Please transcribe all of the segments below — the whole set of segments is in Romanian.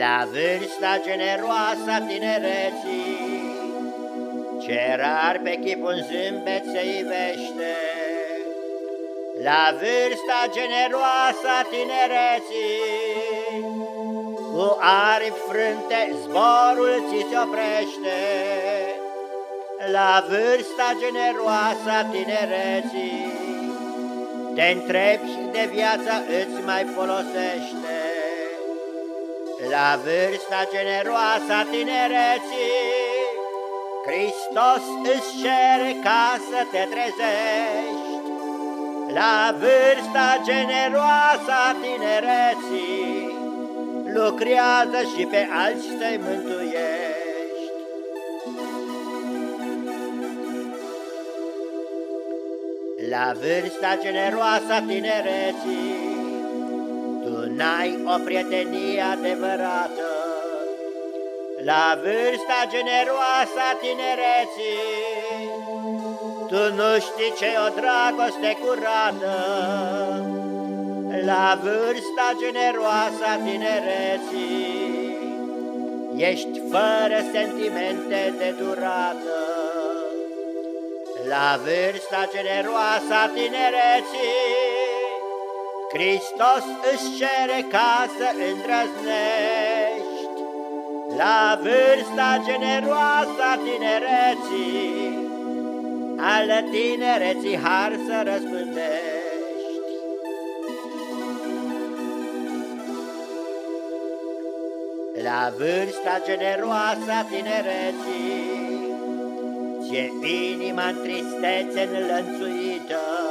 La vârsta generoasă a tinereții, Ce rar pe chip un zâmbet se ivește, La vârsta generoasă a tinereții, Cu aripi frânte zborul ți se oprește, La vârsta generoasă a tinereții, Te întrebi de viața îți mai folosește, la vârsta generoasă a tinereții, Hristos îți cere ca să te trezești. La vârsta generoasă a tinereții, Lucrează și pe alți să-i mântuiești. La vârsta generoasă a tinereții, n-ai o prietenie adevărată. La vârsta generoasă a tinereții, Tu nu știi ce o dragoste curată. La vârsta generoasă a tinereții, Ești fără sentimente de durată. La vârsta generoasă a tinereții, Hristos își cere ca să îndrăznești. La vârsta generoasă a tinereții Al tinereții har să răspândești. La vârsta generoasă a tinereții Ce inima în tristețe înlănțuită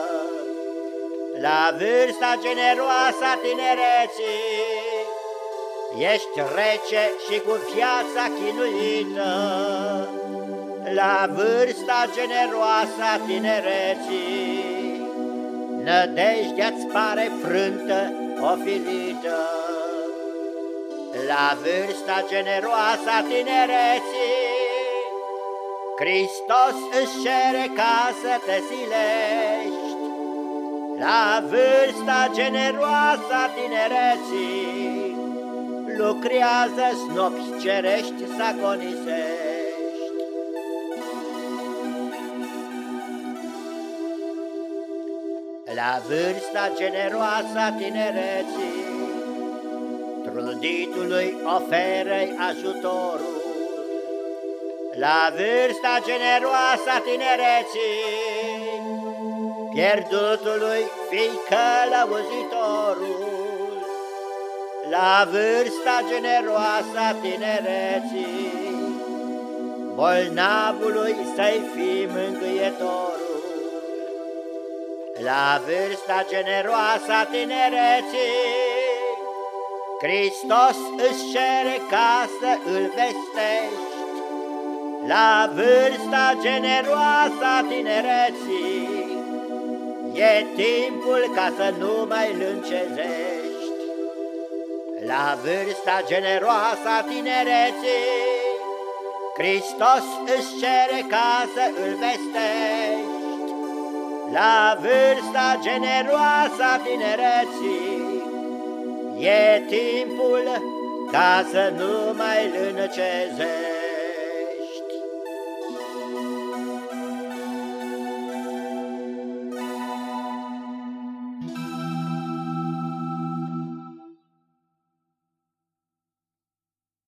la vârsta generoasă a tinereții, Ești rece și cu viața chinuită. La vârsta generoasă a tinereții, Nădejdea-ți pare frântă, ofilită. La vârsta generoasă a tinereții, Hristos își cere ca să te silești, la vârsta generoasă a tinereții, Lucrează snopi cerești să agonisești. La vârsta generoasă a tinereții, Truditului oferă ajutorul, La vârsta generoasă a tinereții, Pierdutului fii călăuzitorul, La vârsta generoasă a tinereții, Bolnavului să-i fii mângâietorul. La vârsta generoasă a tinereții, Hristos își cere ca să îl vestești, La vârsta generoasă a tinereții, E timpul ca să nu mai lâncezești. La vârsta generoasă a tinereții Hristos își cere ca să îl vestești. La vârsta generoasă a tinereții E timpul ca să nu mai lâncezești